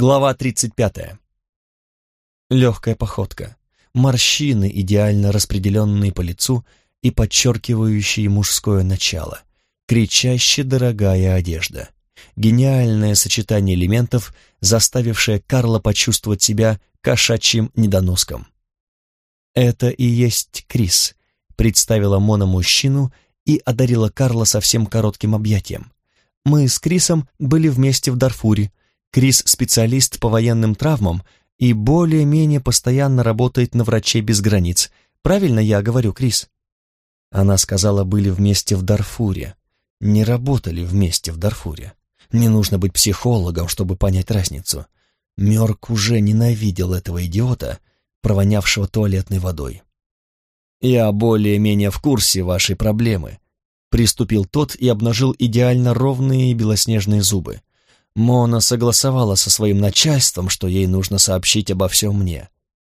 Глава 35. Легкая походка, морщины, идеально распределенные по лицу и подчеркивающие мужское начало, кричаще дорогая одежда, гениальное сочетание элементов, заставившее Карла почувствовать себя кошачьим недоноском. «Это и есть Крис», — представила Мона мужчину и одарила Карла совсем коротким объятием. «Мы с Крисом были вместе в Дарфуре, Крис – специалист по военным травмам и более-менее постоянно работает на врачей без границ. Правильно я говорю, Крис?» Она сказала, были вместе в Дарфуре. Не работали вместе в Дарфуре. Не нужно быть психологом, чтобы понять разницу. Мёрк уже ненавидел этого идиота, провонявшего туалетной водой. «Я более-менее в курсе вашей проблемы», — приступил тот и обнажил идеально ровные белоснежные зубы. Мона согласовала со своим начальством, что ей нужно сообщить обо всем мне.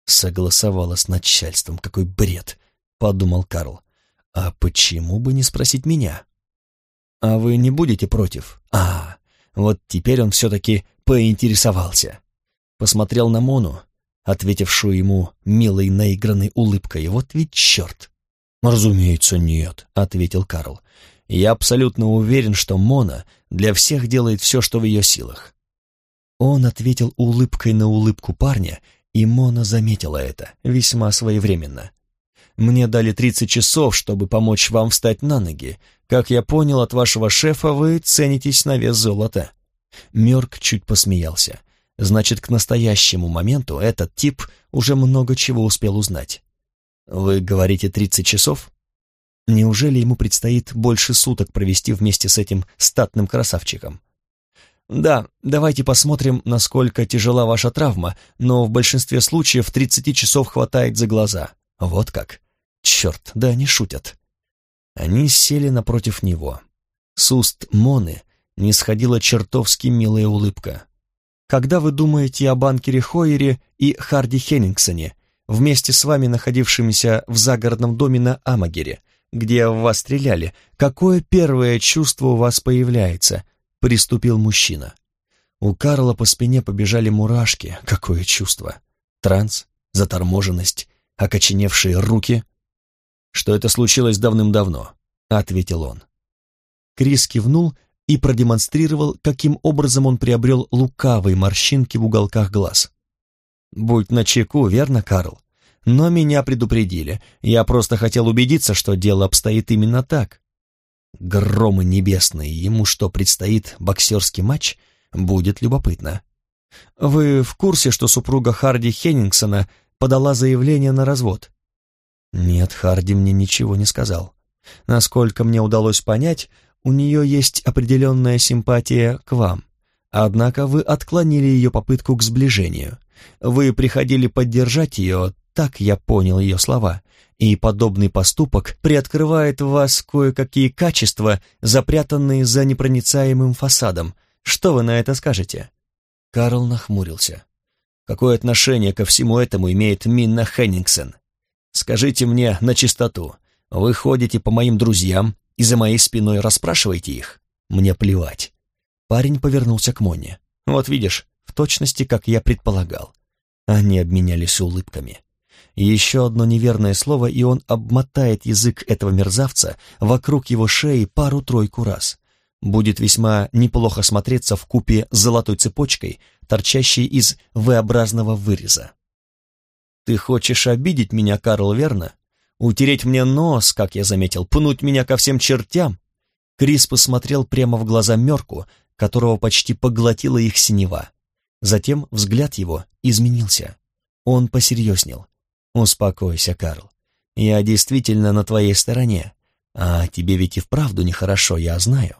Согласовала с начальством, какой бред, подумал Карл. А почему бы не спросить меня? А вы не будете против? А, вот теперь он все-таки поинтересовался. Посмотрел на Мону, ответившую ему милой наигранной улыбкой. Вот ведь черт! «Разумеется, нет», — ответил Карл. Я абсолютно уверен, что Мона для всех делает все, что в ее силах. Он ответил улыбкой на улыбку парня, и Мона заметила это весьма своевременно. «Мне дали 30 часов, чтобы помочь вам встать на ноги. Как я понял от вашего шефа, вы ценитесь на вес золота». Мёрк чуть посмеялся. «Значит, к настоящему моменту этот тип уже много чего успел узнать». «Вы говорите 30 часов?» Неужели ему предстоит больше суток провести вместе с этим статным красавчиком? Да, давайте посмотрим, насколько тяжела ваша травма, но в большинстве случаев 30 часов хватает за глаза. Вот как. Черт, да они шутят. Они сели напротив него. С уст Моны не сходила чертовски милая улыбка. Когда вы думаете о банкере Хойере и Харди Хеннингсоне, вместе с вами находившимися в загородном доме на Амагере, где в вас стреляли, какое первое чувство у вас появляется?» — приступил мужчина. У Карла по спине побежали мурашки. Какое чувство? Транс, заторможенность, окоченевшие руки. «Что это случилось давным-давно», — ответил он. Крис кивнул и продемонстрировал, каким образом он приобрел лукавые морщинки в уголках глаз. «Будь начеку, верно, Карл? Но меня предупредили. Я просто хотел убедиться, что дело обстоит именно так. Громы небесные, ему что, предстоит боксерский матч? Будет любопытно. Вы в курсе, что супруга Харди Хеннингсона подала заявление на развод? Нет, Харди мне ничего не сказал. Насколько мне удалось понять, у нее есть определенная симпатия к вам. Однако вы отклонили ее попытку к сближению. Вы приходили поддержать ее, так я понял ее слова, и подобный поступок приоткрывает в вас кое-какие качества, запрятанные за непроницаемым фасадом. Что вы на это скажете?» Карл нахмурился. «Какое отношение ко всему этому имеет Минна Хеннингсен? Скажите мне на чистоту, вы ходите по моим друзьям и за моей спиной расспрашиваете их? Мне плевать». Парень повернулся к Монне. «Вот видишь, в точности, как я предполагал». Они обменялись улыбками. Еще одно неверное слово, и он обмотает язык этого мерзавца вокруг его шеи пару-тройку раз. Будет весьма неплохо смотреться в купе с золотой цепочкой, торчащей из V-образного выреза. «Ты хочешь обидеть меня, Карл, верно? Утереть мне нос, как я заметил, пнуть меня ко всем чертям?» Крис посмотрел прямо в глаза Мерку, которого почти поглотила их синева. Затем взгляд его изменился. Он посерьезнел. «Успокойся, Карл. Я действительно на твоей стороне. А тебе ведь и вправду нехорошо, я знаю».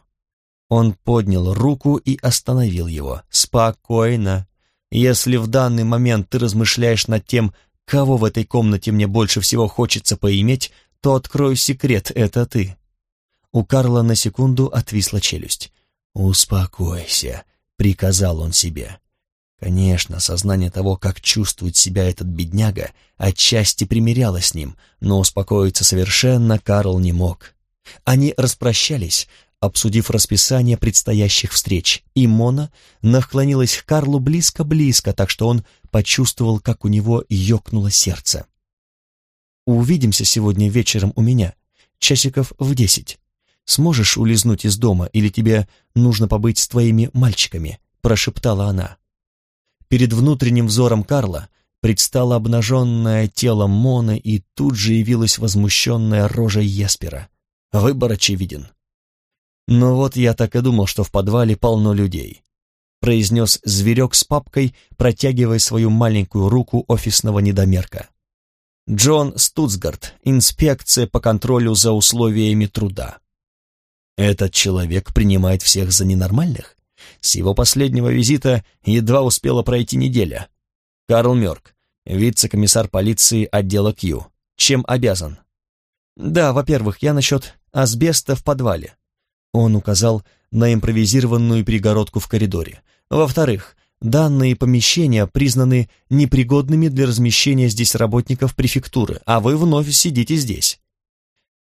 Он поднял руку и остановил его. «Спокойно. Если в данный момент ты размышляешь над тем, кого в этой комнате мне больше всего хочется поиметь, то открою секрет, это ты». У Карла на секунду отвисла челюсть. «Успокойся», — приказал он себе. Конечно, сознание того, как чувствует себя этот бедняга, отчасти примеряло с ним, но успокоиться совершенно Карл не мог. Они распрощались, обсудив расписание предстоящих встреч, и Мона наклонилась к Карлу близко-близко, так что он почувствовал, как у него ёкнуло сердце. «Увидимся сегодня вечером у меня, часиков в десять. Сможешь улизнуть из дома или тебе нужно побыть с твоими мальчиками?» прошептала она. Перед внутренним взором Карла предстало обнаженное тело Моны, и тут же явилась возмущенная рожа Еспера. Выбор очевиден. «Ну вот я так и думал, что в подвале полно людей», произнес зверек с папкой, протягивая свою маленькую руку офисного недомерка. Джон Стуцгард, инспекция по контролю за условиями труда. Этот человек принимает всех за ненормальных? С его последнего визита едва успела пройти неделя. Карл Мёрк, вице-комиссар полиции отдела Q. Чем обязан? Да, во-первых, я насчет асбеста в подвале. Он указал на импровизированную перегородку в коридоре. Во-вторых, данные помещения признаны непригодными для размещения здесь работников префектуры, а вы вновь сидите здесь.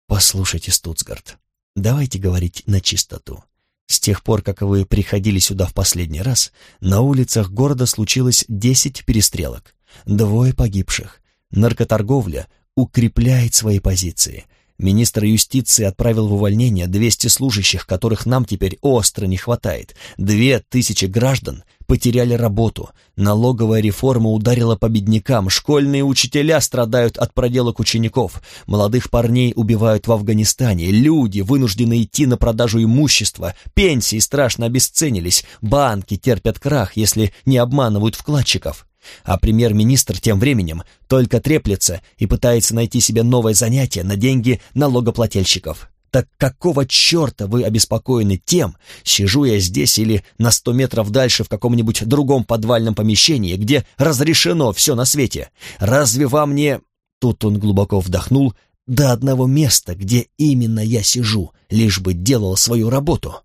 Послушайте, Стуцгарт, давайте говорить на чистоту. С тех пор, как вы приходили сюда в последний раз, на улицах города случилось десять перестрелок, двое погибших. Наркоторговля укрепляет свои позиции. Министр юстиции отправил в увольнение 200 служащих, которых нам теперь остро не хватает. Две тысячи граждан потеряли работу. Налоговая реформа ударила по беднякам. Школьные учителя страдают от проделок учеников. Молодых парней убивают в Афганистане. Люди вынуждены идти на продажу имущества. Пенсии страшно обесценились. Банки терпят крах, если не обманывают вкладчиков. А премьер-министр тем временем только треплется и пытается найти себе новое занятие на деньги налогоплательщиков. Так какого черта вы обеспокоены тем, сижу я здесь или на сто метров дальше в каком-нибудь другом подвальном помещении, где разрешено все на свете? Разве вам не...» Тут он глубоко вдохнул до одного места, где именно я сижу, лишь бы делал свою работу.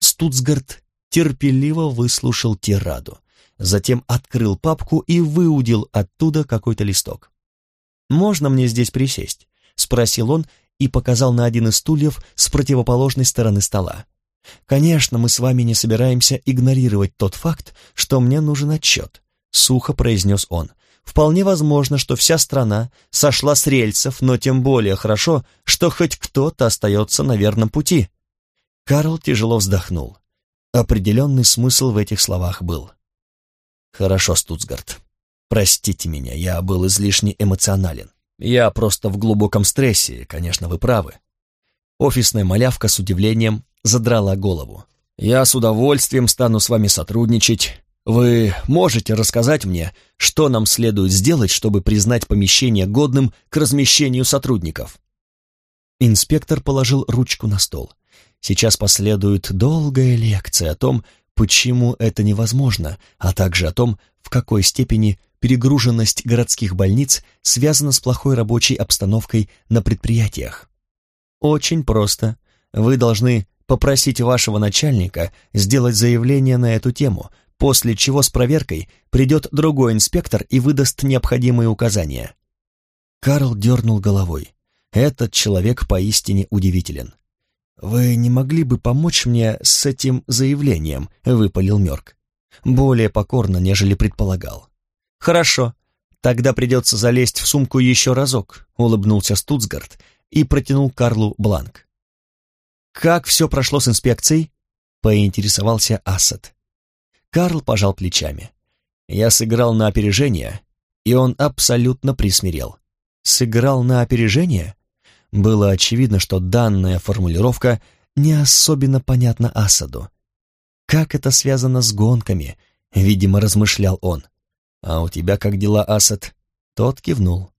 Стуцгарт терпеливо выслушал тираду затем открыл папку и выудил оттуда какой-то листок. «Можно мне здесь присесть?» — спросил он и показал на один из стульев с противоположной стороны стола. «Конечно, мы с вами не собираемся игнорировать тот факт, что мне нужен отчет», — сухо произнес он. «Вполне возможно, что вся страна сошла с рельсов, но тем более хорошо, что хоть кто-то остается на верном пути». Карл тяжело вздохнул. Определенный смысл в этих словах был. «Хорошо, Стуцгарт. Простите меня, я был излишне эмоционален. Я просто в глубоком стрессе, конечно, вы правы». Офисная малявка с удивлением задрала голову. «Я с удовольствием стану с вами сотрудничать. Вы можете рассказать мне, что нам следует сделать, чтобы признать помещение годным к размещению сотрудников?» Инспектор положил ручку на стол. Сейчас последует долгая лекция о том, почему это невозможно, а также о том, в какой степени перегруженность городских больниц связана с плохой рабочей обстановкой на предприятиях. Очень просто. Вы должны попросить вашего начальника сделать заявление на эту тему, после чего с проверкой придет другой инспектор и выдаст необходимые указания. Карл дернул головой. Этот человек поистине удивителен. «Вы не могли бы помочь мне с этим заявлением?» — выпалил Мёрк. Более покорно, нежели предполагал. «Хорошо, тогда придется залезть в сумку еще разок», — улыбнулся Стуцгарт и протянул Карлу бланк. «Как все прошло с инспекцией?» — поинтересовался Асад. Карл пожал плечами. «Я сыграл на опережение, и он абсолютно присмирел». «Сыграл на опережение?» Было очевидно, что данная формулировка не особенно понятна Асаду. «Как это связано с гонками?» — видимо, размышлял он. «А у тебя как дела, Асад?» Тот кивнул.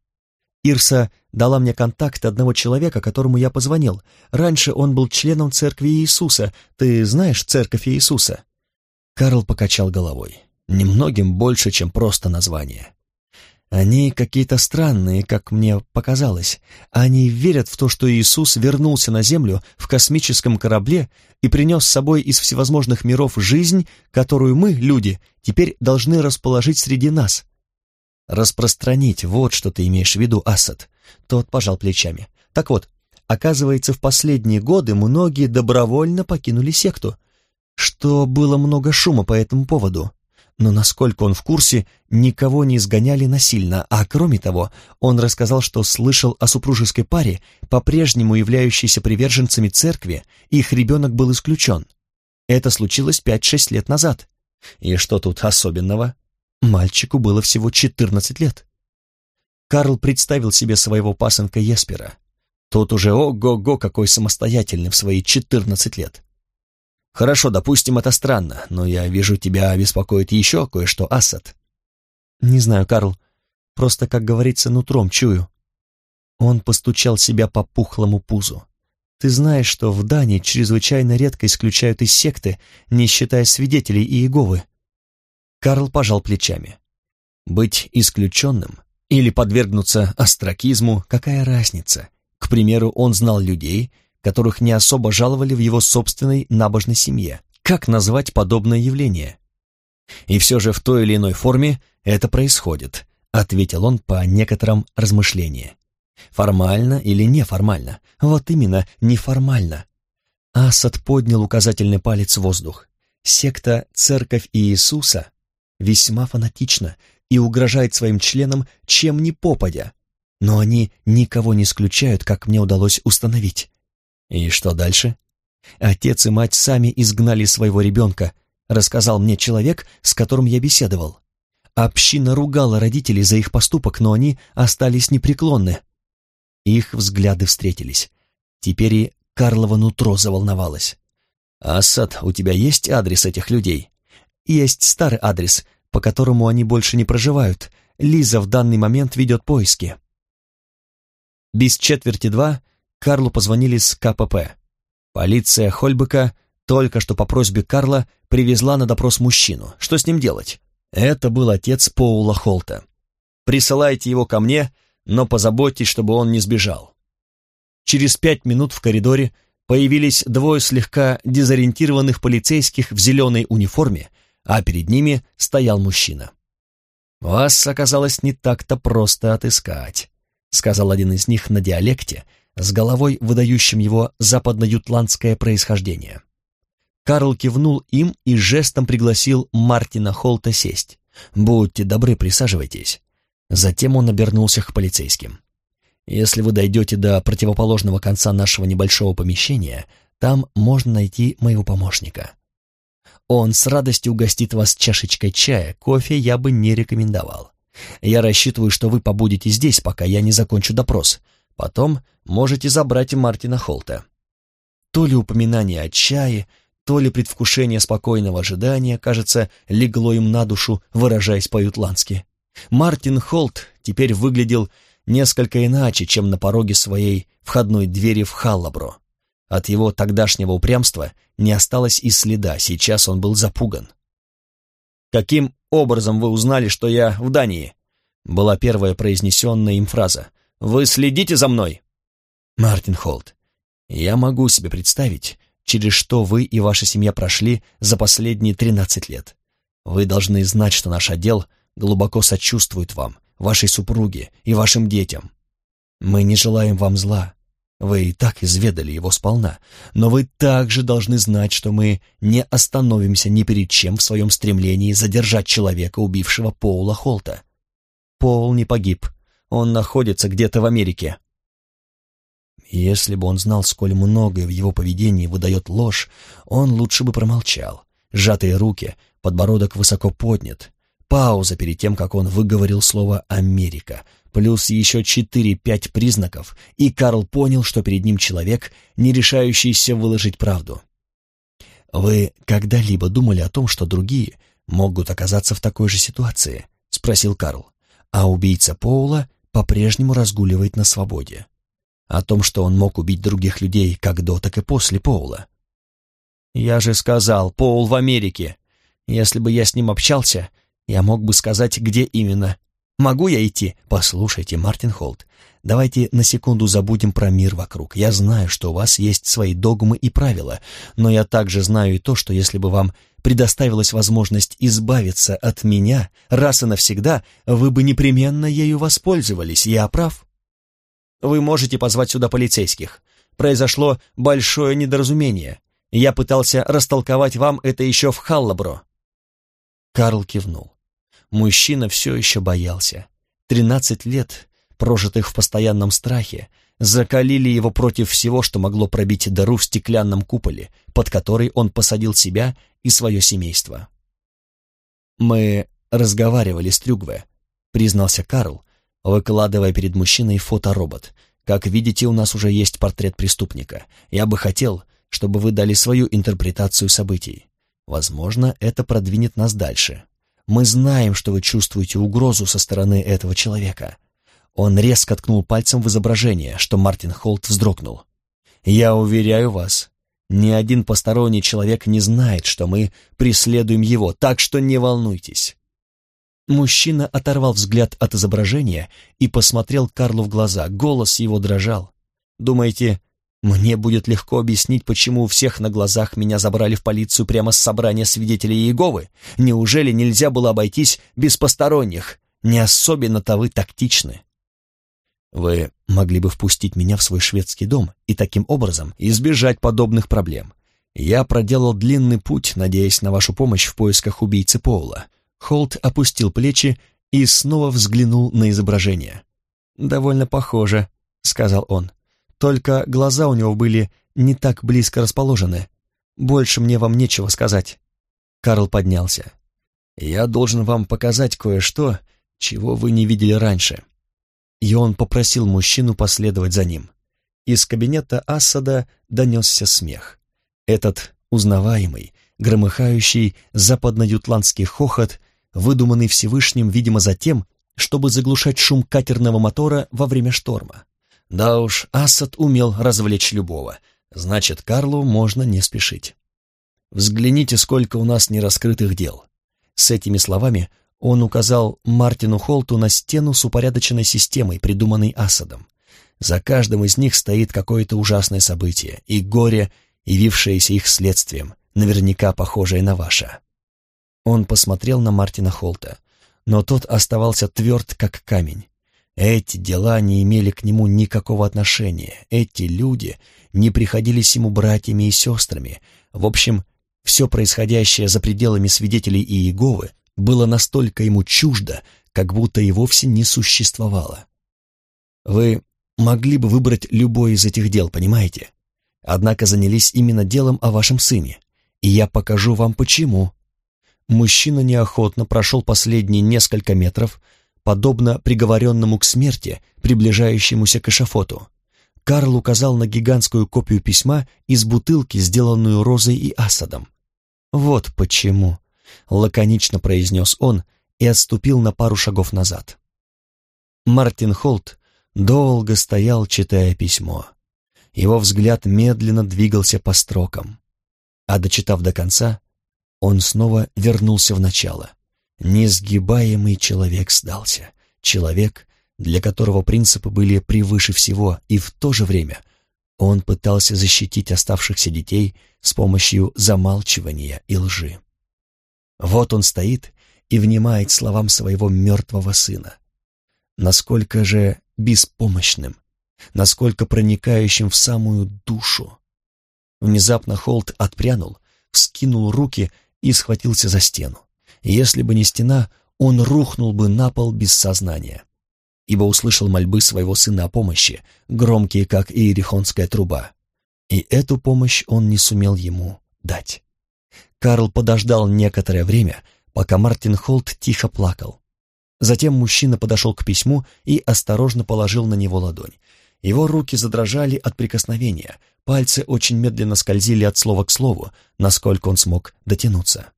Ирса дала мне контакт одного человека, которому я позвонил. Раньше он был членом Церкви Иисуса. Ты знаешь Церковь Иисуса?» Карл покачал головой. «Немногим больше, чем просто название. Они какие-то странные, как мне показалось. Они верят в то, что Иисус вернулся на землю в космическом корабле и принес с собой из всевозможных миров жизнь, которую мы, люди, теперь должны расположить среди нас. Распространить, вот что ты имеешь в виду, Асад. Тот пожал плечами. Так вот, Оказывается, в последние годы многие добровольно покинули секту, что было много шума по этому поводу. Но насколько он в курсе, никого не изгоняли насильно, а кроме того, он рассказал, что слышал о супружеской паре, по-прежнему являющейся приверженцами церкви, их ребенок был исключен. Это случилось 5-6 лет назад. И что тут особенного? Мальчику было всего 14 лет. Карл представил себе своего пасынка Еспера. Тот уже ого-го какой самостоятельный в свои 14 лет. Хорошо, допустим, это странно, но я вижу, тебя беспокоит еще кое-что, Асад. Не знаю, Карл, просто, как говорится, нутром чую. Он постучал себя по пухлому пузу. Ты знаешь, что в Дании чрезвычайно редко исключают из секты, не считая свидетелей Иеговы. Карл пожал плечами. Быть исключенным или подвергнуться остракизму, какая разница? К примеру, он знал людей, которых не особо жаловали в его собственной набожной семье. Как назвать подобное явление? И все же в той или иной форме это происходит, ответил он по некоторым размышлениям. Формально или неформально? Вот именно, неформально. Асад поднял указательный палец в воздух. Секта «Церковь Иисуса» весьма фанатична и угрожает своим членам чем ни попадя, но они никого не исключают, как мне удалось установить. И что дальше? Отец и мать сами изгнали своего ребенка, рассказал мне человек, с которым я беседовал. Община ругала родителей за их поступок, но они остались непреклонны. Их взгляды встретились. Теперь и Карлова нутро заволновалось. «Асад, у тебя есть адрес этих людей?» «Есть старый адрес, по которому они больше не проживают. Лиза в данный момент ведет поиски». Без четверти два Карлу позвонили с КПП. Полиция Хольбека только что по просьбе Карла привезла на допрос мужчину. Что с ним делать? Это был отец Поула Холта. «Присылайте его ко мне но позаботьтесь, чтобы он не сбежал. Через пять минут в коридоре появились двое слегка дезориентированных полицейских в зеленой униформе, а перед ними стоял мужчина. «Вас оказалось не так-то просто отыскать», — сказал один из них на диалекте, с головой, выдающим его западно-ютландское происхождение. Карл кивнул им и жестом пригласил Мартина Холта сесть. «Будьте добры, присаживайтесь. Затем он обернулся к полицейским. «Если вы дойдете до противоположного конца нашего небольшого помещения, там можно найти моего помощника. Он с радостью угостит вас чашечкой чая, кофе я бы не рекомендовал. Я рассчитываю, что вы побудете здесь, пока я не закончу допрос. Потом можете забрать Мартина Холта». То ли упоминание о чае, то ли предвкушение спокойного ожидания, кажется, легло им на душу, выражаясь по-ютландски. Мартин Холт теперь выглядел несколько иначе, чем на пороге своей входной двери в Халлабро. От его тогдашнего упрямства не осталось и следа, сейчас он был запуган. «Каким образом вы узнали, что я в Дании?» была первая произнесенная им фраза. «Вы следите за мной?» «Мартин Холт, я могу себе представить, через что вы и ваша семья прошли за последние тринадцать лет. Вы должны знать, что наш отдел глубоко сочувствует вам, вашей супруге и вашим детям. Мы не желаем вам зла. Вы и так изведали его сполна, но вы также должны знать, что мы не остановимся ни перед чем в своем стремлении задержать человека, убившего Поула Холта. Пол не погиб, он находится где-то в Америке. Если бы он знал, сколь многое в его поведении выдает ложь, он лучше бы промолчал. Сжатые руки, подбородок высоко поднят, Пауза перед тем, как он выговорил слово «Америка», плюс еще четыре-пять признаков, и Карл понял, что перед ним человек, не решающийся выложить правду. «Вы когда-либо думали о том, что другие могут оказаться в такой же ситуации?» — спросил Карл. А убийца Поула по-прежнему разгуливает на свободе. О том, что он мог убить других людей как до, так и после Поула. «Я же сказал, Поул в Америке. Если бы я с ним общался, я мог бы сказать, где именно. Могу я идти? Послушайте, Мартин Холт, давайте на секунду забудем про мир вокруг. Я знаю, что у вас есть свои догмы и правила, но я также знаю и то, что если бы вам предоставилась возможность избавиться от меня раз и навсегда, вы бы непременно ею воспользовались. Я прав? Вы можете позвать сюда полицейских. произошло большое недоразумение. Я пытался растолковать вам это еще в Халлабро». Карл кивнул. Мужчина все еще боялся. Тринадцать лет, прожитых в постоянном страхе, закалили его против всего, что могло пробить дыру в стеклянном куполе, под который он посадил себя и свое семейство. «Мы разговаривали с Трюгве», — признался Карл, выкладывая перед мужчиной фоторобот. «Как видите, у нас уже есть портрет преступника. Я бы хотел, чтобы вы дали свою интерпретацию событий. Возможно, это продвинет нас дальше. Мы знаем, что вы чувствуете угрозу со стороны этого человека. Он резко ткнул пальцем в изображение, что Мартин Холт вздрогнул. «Я уверяю вас, ни один посторонний человек не знает, что мы преследуем его, так что не волнуйтесь». Мужчина оторвал взгляд от изображения и посмотрел Карлу в глаза. Голос его дрожал. «Думаете, мне будет легко объяснить, почему у всех на глазах меня забрали в полицию прямо с собрания свидетелей Иеговы? Неужели нельзя было обойтись без посторонних? Не особенно-то вы тактичны». Вы могли бы впустить меня в свой шведский дом и таким образом избежать подобных проблем. Я проделал длинный путь, надеясь на вашу помощь в поисках убийцы Поула. Холт опустил плечи и снова взглянул на изображение. «Довольно похоже», — сказал он. «Только глаза у него были не так близко расположены. Больше мне вам нечего сказать». Карл поднялся. «Я должен вам показать кое-что, чего вы не видели раньше и он попросил мужчину последовать за ним. Из кабинета Асада донесся смех. Этот узнаваемый, громыхающий западно-ютландский хохот, выдуманный Всевышним, видимо, за тем, чтобы заглушать шум катерного мотора во время шторма. Да уж, Асад умел развлечь любого, значит, Карлу можно не спешить. «Взгляните, сколько у нас нераскрытых дел». С этими словами он указал Мартину Холту на стену с упорядоченной системой, придуманной Асадом. За каждым из них стоит какое-то ужасное событие, и горе, явившееся их следствием, наверняка похожее на ваше. Он посмотрел на Мартина Холта, но тот оставался тверд, как камень. Эти дела не имели к нему никакого отношения, эти люди не приходились ему братьями и сестрами. В общем, все происходящее за пределами свидетелей Иеговы было настолько ему чуждо, как будто и вовсе не существовало. Вы могли бы выбрать любое из этих дел, понимаете? Однако занялись именно делом о вашем сыне, и я покажу вам почему. Мужчина неохотно прошел последние несколько метров, подобно приговоренному к смерти, приближающемуся к эшафоту. Карл указал на гигантскую копию письма из бутылки, сделанную Розой и Асадом. «Вот почему», — лаконично произнес он и отступил на пару шагов назад. Мартин Холт долго стоял, читая письмо. Его взгляд медленно двигался по строкам. А дочитав до конца, он снова вернулся в начало. Несгибаемый человек сдался. Человек, для которого принципы были превыше всего, и в то же время он пытался защитить оставшихся детей с помощью замалчивания и лжи. Вот он стоит и внимает словам своего мертвого сына. Насколько же беспомощным, насколько проникающим в самую душу. Внезапно Холт отпрянул, вскинул руки и схватился за стену. Если бы не стена, он рухнул бы на пол без сознания, ибо услышал мольбы своего сына о помощи, громкие, как иерихонская труба. И эту помощь он не сумел ему дать. Карл подождал некоторое время, пока Мартин Холт тихо плакал. Затем мужчина подошел к письму и осторожно положил на него ладонь. Его руки задрожали от прикосновения, пальцы очень медленно скользили от слова к слову, насколько он смог дотянуться.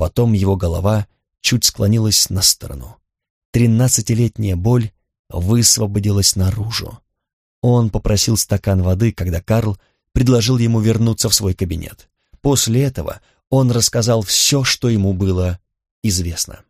Потом его голова чуть склонилась на сторону. Тринадцатилетняя боль высвободилась наружу. Он попросил стакан воды, когда Карл предложил ему вернуться в свой кабинет. После этого он рассказал все, что ему было известно.